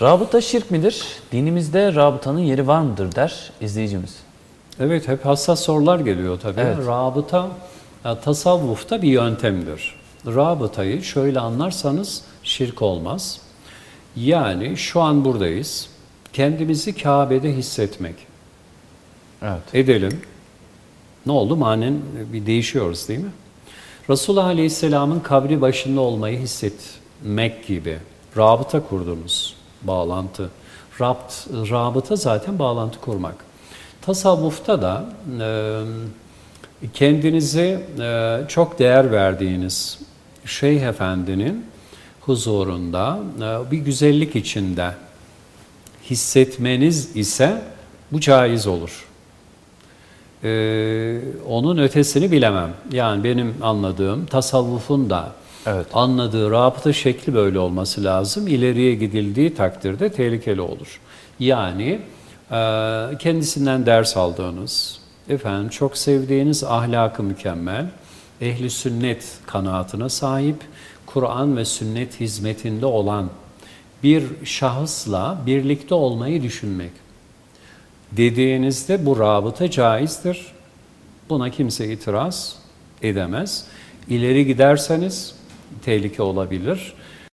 Rabıta şirk midir? Dinimizde rabıtanın yeri var mıdır der izleyicimiz. Evet hep hassas sorular geliyor tabii. Evet. Rabıta e, tasavvufta bir yöntemdir. Rabıtayı şöyle anlarsanız şirk olmaz. Yani şu an buradayız. Kendimizi Kabe'de hissetmek. Evet. Edelim. Ne oldu? Manen bir değişiyoruz değil mi? Resulullah Aleyhisselam'ın kabri başında olmayı hissetmek gibi. Rabıta kurdunuz. Bağlantı. Rabt, rabıta zaten bağlantı kurmak. Tasavvufta da e, kendinizi e, çok değer verdiğiniz Şeyh Efendi'nin huzurunda e, bir güzellik içinde hissetmeniz ise bu caiz olur. Ee, onun ötesini bilemem. Yani benim anladığım tasavvufun da Evet. anladığı rabıta şekli böyle olması lazım. İleriye gidildiği takdirde tehlikeli olur. Yani e, kendisinden ders aldığınız, efendim çok sevdiğiniz ahlakı mükemmel, ehli sünnet kanaatine sahip, Kur'an ve sünnet hizmetinde olan bir şahısla birlikte olmayı düşünmek dediğinizde bu rabıta caizdir. Buna kimse itiraz edemez. İleri giderseniz tehlike olabilir.